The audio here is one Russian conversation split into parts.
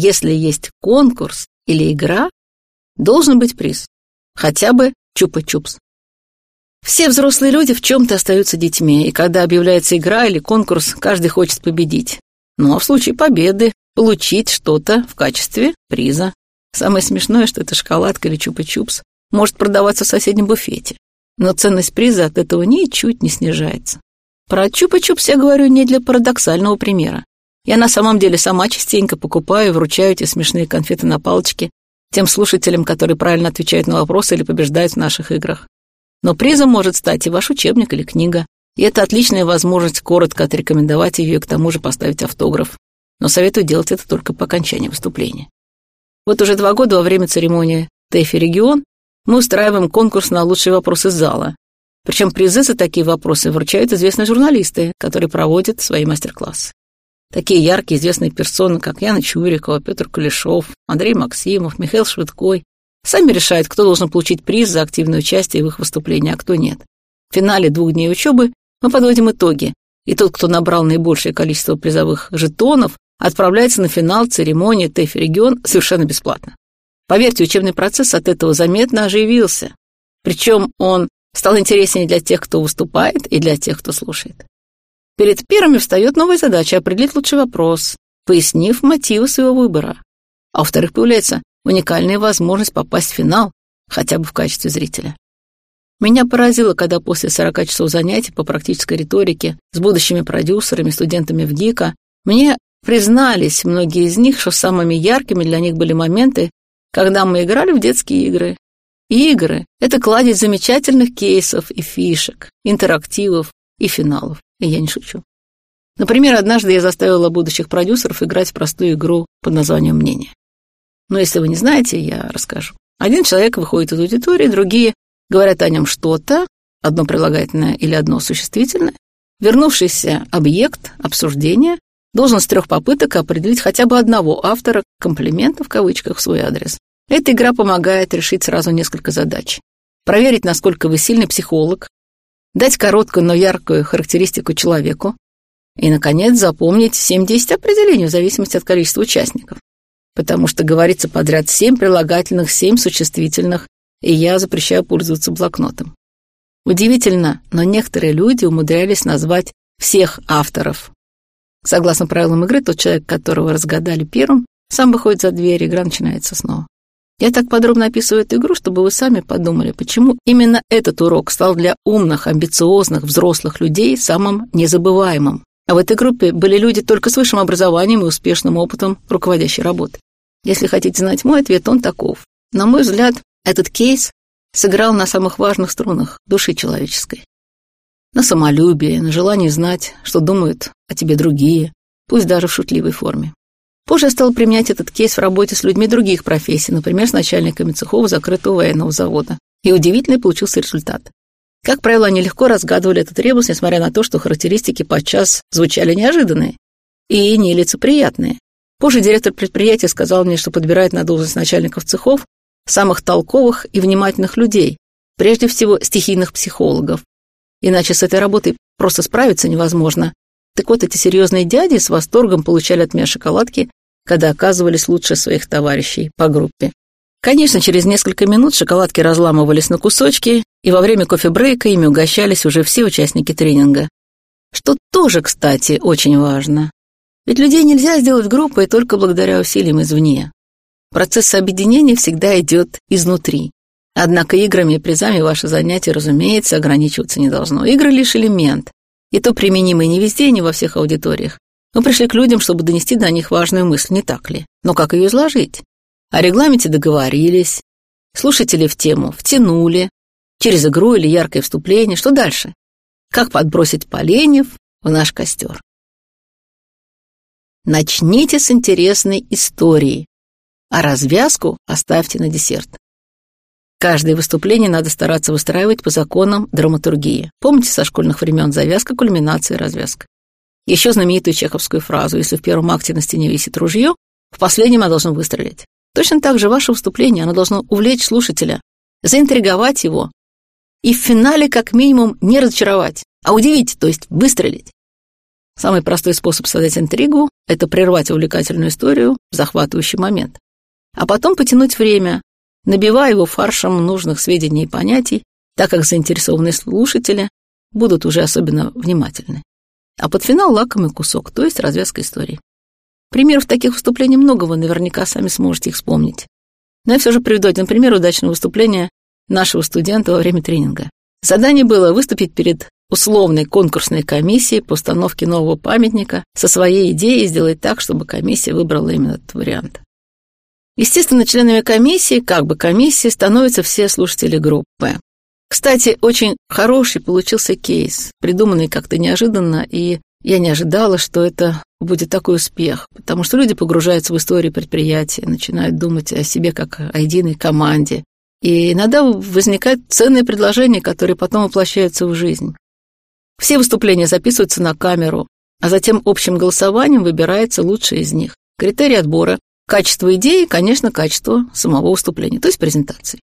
если есть конкурс или игра, должен быть приз. Хотя бы чупа-чупс. Все взрослые люди в чем-то остаются детьми, и когда объявляется игра или конкурс, каждый хочет победить. Ну а в случае победы получить что-то в качестве приза. Самое смешное, что эта шоколадка или чупа-чупс может продаваться в соседнем буфете. Но ценность приза от этого ничуть не снижается. Про чупа-чупс я говорю не для парадоксального примера. Я на самом деле сама частенько покупаю и вручаю эти смешные конфеты на палочке тем слушателям, которые правильно отвечают на вопросы или побеждают в наших играх. Но призом может стать и ваш учебник или книга. И это отличная возможность коротко отрекомендовать ее и к тому же поставить автограф. Но советую делать это только по окончании выступления. Вот уже два года во время церемонии ТЭФИ «Регион» мы устраиваем конкурс на лучший вопрос из зала. Причем призы за такие вопросы вручают известные журналисты, которые проводят свои мастер-классы. Такие яркие известные персоны, как Яна Чурикова, Петр Кулешов, Андрей Максимов, Михаил Швыдкой, сами решают, кто должен получить приз за активное участие в их выступлении, а кто нет. В финале двух дней учебы мы подводим итоги, и тот, кто набрал наибольшее количество призовых жетонов, отправляется на финал церемонии ТЭФ регион совершенно бесплатно. Поверьте, учебный процесс от этого заметно оживился. Причем он стал интереснее для тех, кто выступает, и для тех, кто слушает. Перед первыми встает новая задача определить лучший вопрос, пояснив мотивы своего выбора. А во-вторых, появляется уникальная возможность попасть в финал, хотя бы в качестве зрителя. Меня поразило, когда после 40 часов занятий по практической риторике с будущими продюсерами, студентами в ГИКа, мне признались многие из них, что самыми яркими для них были моменты, когда мы играли в детские игры. Игры — это кладезь замечательных кейсов и фишек, интерактивов и финалов. И я не шучу. Например, однажды я заставила будущих продюсеров играть простую игру под названием «Мнение». Но если вы не знаете, я расскажу. Один человек выходит из аудитории, другие говорят о нем что-то, одно прилагательное или одно существительное. Вернувшийся объект обсуждения должен с трех попыток определить хотя бы одного автора комплимента в кавычках в свой адрес. Эта игра помогает решить сразу несколько задач. Проверить, насколько вы сильный психолог, дать короткую, но яркую характеристику человеку и, наконец, запомнить 7-10 определений в зависимости от количества участников. Потому что говорится подряд 7 прилагательных, 7 существительных, и я запрещаю пользоваться блокнотом. Удивительно, но некоторые люди умудрялись назвать всех авторов. Согласно правилам игры, тот человек, которого разгадали первым, сам выходит за дверь, игра начинается снова. Я так подробно описываю эту игру, чтобы вы сами подумали, почему именно этот урок стал для умных, амбициозных, взрослых людей самым незабываемым. А в этой группе были люди только с высшим образованием и успешным опытом руководящей работы. Если хотите знать мой ответ, он таков. На мой взгляд, этот кейс сыграл на самых важных струнах души человеческой. На самолюбие, на желание знать, что думают о тебе другие, пусть даже в шутливой форме. Позже стал применять этот кейс в работе с людьми других профессий, например, с начальниками цехов закрытого военного завода. И удивительный получился результат. Как правило, они легко разгадывали этот ребус, несмотря на то, что характеристики подчас звучали неожиданные и нелицеприятные. Позже директор предприятия сказал мне, что подбирает на должность начальников цехов самых толковых и внимательных людей, прежде всего стихийных психологов. Иначе с этой работой просто справиться невозможно. Так вот, эти серьезные дяди с восторгом получали от меня шоколадки когда оказывались лучше своих товарищей по группе. Конечно, через несколько минут шоколадки разламывались на кусочки, и во время кофе-брейка ими угощались уже все участники тренинга. Что тоже, кстати, очень важно. Ведь людей нельзя сделать группой только благодаря усилиям извне. Процесс объединения всегда идет изнутри. Однако играми и призами ваше занятие, разумеется, ограничиваться не должно. Игры лишь элемент. И то применимый не везде не во всех аудиториях. Мы пришли к людям, чтобы донести до них важную мысль, не так ли? Но как ее изложить? О регламенте договорились, слушатели в тему втянули, через игру или яркое вступление. Что дальше? Как подбросить поленьев в наш костер? Начните с интересной истории, а развязку оставьте на десерт. Каждое выступление надо стараться выстраивать по законам драматургии. Помните со школьных времен завязка, кульминация, развязка. Еще знаменитую чеховскую фразу «Если в первом акте на стене висит ружье, в последнем оно должно выстрелить». Точно так же ваше выступление, оно должно увлечь слушателя, заинтриговать его и в финале как минимум не разочаровать, а удивить, то есть выстрелить. Самый простой способ создать интригу — это прервать увлекательную историю в захватывающий момент. А потом потянуть время, набивая его фаршем нужных сведений и понятий, так как заинтересованные слушатели будут уже особенно внимательны. А под финал лакомый кусок, то есть развязка истории. Примеров таких выступлений много, вы наверняка сами сможете их вспомнить. Но я все же приведу один пример удачного выступления нашего студента во время тренинга. Задание было выступить перед условной конкурсной комиссией по установке нового памятника со своей идеей сделать так, чтобы комиссия выбрала именно этот вариант. Естественно, членами комиссии, как бы комиссии, становятся все слушатели группы. Кстати, очень хороший получился кейс, придуманный как-то неожиданно, и я не ожидала, что это будет такой успех, потому что люди погружаются в историю предприятия, начинают думать о себе как о единой команде. И иногда возникают ценные предложения, которые потом воплощаются в жизнь. Все выступления записываются на камеру, а затем общим голосованием выбирается лучшее из них. Критерий отбора – качество идеи, конечно, качество самого выступления, то есть презентации.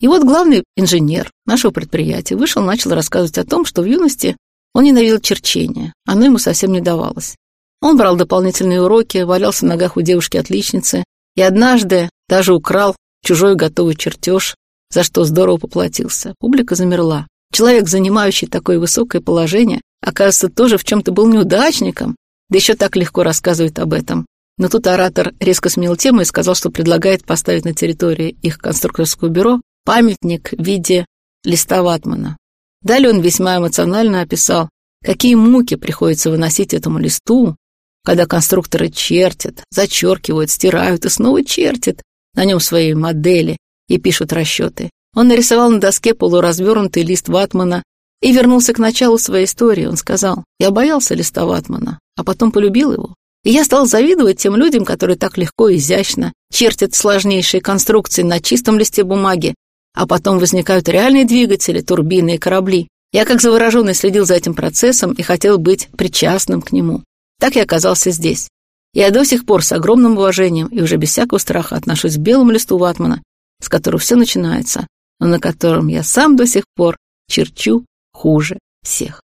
И вот главный инженер нашего предприятия вышел начал рассказывать о том, что в юности он ненавидел черчение, оно ему совсем не давалось. Он брал дополнительные уроки, валялся в ногах у девушки-отличницы и однажды даже украл чужой готовый чертеж, за что здорово поплатился. Публика замерла. Человек, занимающий такое высокое положение, оказывается, тоже в чем-то был неудачником, да еще так легко рассказывает об этом. Но тут оратор резко сменил тему и сказал, что предлагает поставить на территории их конструкторского бюро памятник в виде листа ватмана. Далее он весьма эмоционально описал, какие муки приходится выносить этому листу, когда конструкторы чертят, зачеркивают, стирают и снова чертят на нем свои модели и пишут расчеты. Он нарисовал на доске полуразвернутый лист ватмана и вернулся к началу своей истории. Он сказал, я боялся листа ватмана, а потом полюбил его. И я стал завидовать тем людям, которые так легко и изящно чертят сложнейшие конструкции на чистом листе бумаги, а потом возникают реальные двигатели, турбины и корабли. Я как завороженный следил за этим процессом и хотел быть причастным к нему. Так я оказался здесь. Я до сих пор с огромным уважением и уже без всякого страха отношусь к белому листу ватмана, с которого все начинается, но на котором я сам до сих пор черчу хуже всех.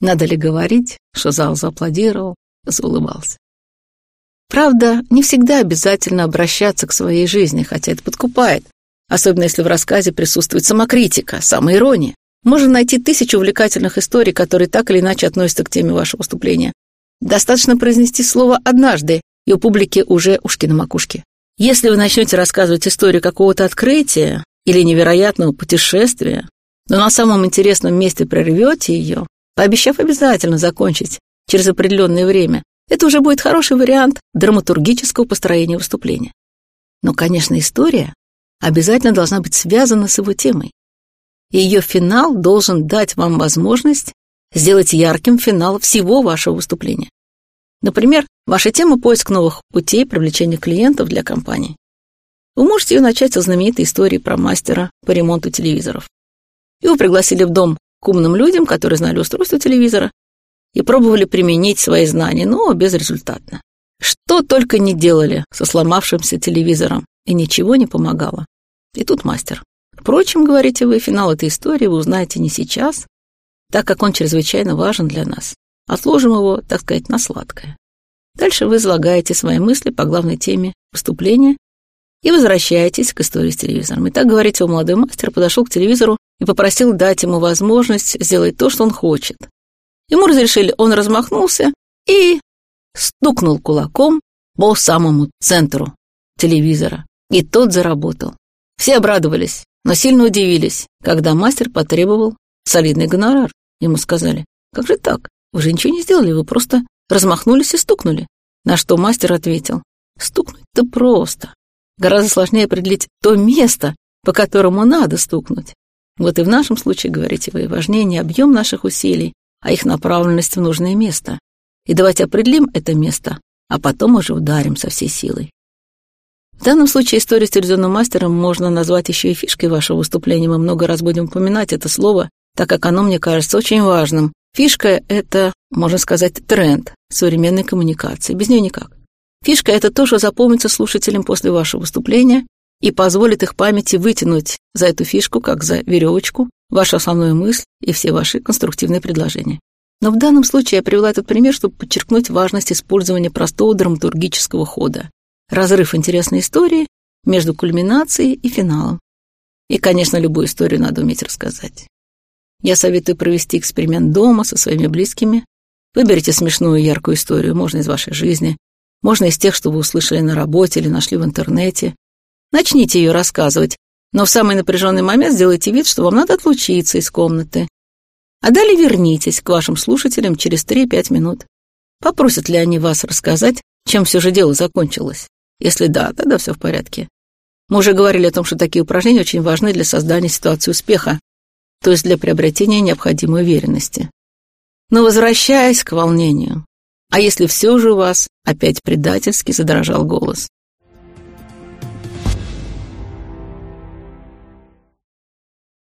Надо ли говорить, что зал зааплодировал, заулыбался. Правда, не всегда обязательно обращаться к своей жизни, хотя это подкупает, особенно если в рассказе присутствует самокритика, самоирония. Можно найти тысячу увлекательных историй, которые так или иначе относятся к теме вашего выступления. Достаточно произнести слово «однажды», и у публики уже ушки на макушке. Если вы начнете рассказывать историю какого-то открытия или невероятного путешествия, но на самом интересном месте прервете ее, пообещав обязательно закончить через определенное время, это уже будет хороший вариант драматургического построения выступления. Но, конечно, история обязательно должна быть связана с его темой. И ее финал должен дать вам возможность сделать ярким финал всего вашего выступления. Например, ваша тема – поиск новых путей привлечения клиентов для компании. Вы можете ее начать со знаменитой истории про мастера по ремонту телевизоров. Его пригласили в дом к умным людям, которые знали устройство телевизора, и пробовали применить свои знания, но безрезультатно. Что только не делали со сломавшимся телевизором, и ничего не помогало. И тут мастер. Впрочем, говорите вы, финал этой истории вы узнаете не сейчас, так как он чрезвычайно важен для нас. Отложим его, так сказать, на сладкое. Дальше вы излагаете свои мысли по главной теме выступления и возвращаетесь к истории с телевизором. И так, говорите, молодой мастер подошел к телевизору и попросил дать ему возможность сделать то, что он хочет. Ему разрешили, он размахнулся и стукнул кулаком по самому центру телевизора. И тот заработал. Все обрадовались, но сильно удивились, когда мастер потребовал солидный гонорар. Ему сказали, как же так? Вы же ничего не сделали, вы просто размахнулись и стукнули. На что мастер ответил, стукнуть-то просто. Гораздо сложнее определить то место, по которому надо стукнуть. Вот и в нашем случае, говорите вы, важнее не объем наших усилий, а их направленность в нужное место. И давайте определим это место, а потом уже ударим со всей силой. В данном случае историю с телевизионным мастером можно назвать еще и фишкой вашего выступления. Мы много раз будем упоминать это слово, так как оно, мне кажется, очень важным. Фишка — это, можно сказать, тренд современной коммуникации. Без нее никак. Фишка — это то, что запомнится слушателям после вашего выступления и позволит их памяти вытянуть за эту фишку, как за веревочку, вашу основную мысль и все ваши конструктивные предложения. Но в данном случае я привела этот пример, чтобы подчеркнуть важность использования простого драматургического хода. Разрыв интересной истории между кульминацией и финалом. И, конечно, любую историю надо уметь рассказать. Я советую провести эксперимент дома со своими близкими. Выберите смешную яркую историю, можно из вашей жизни, можно из тех, что вы услышали на работе или нашли в интернете. Начните ее рассказывать, но в самый напряженный момент сделайте вид, что вам надо отлучиться из комнаты. А далее вернитесь к вашим слушателям через 3-5 минут. Попросят ли они вас рассказать, чем все же дело закончилось? Если да, тогда все в порядке. Мы уже говорили о том, что такие упражнения очень важны для создания ситуации успеха, то есть для приобретения необходимой уверенности. Но возвращаясь к волнению, а если все же у вас опять предательски задрожал голос?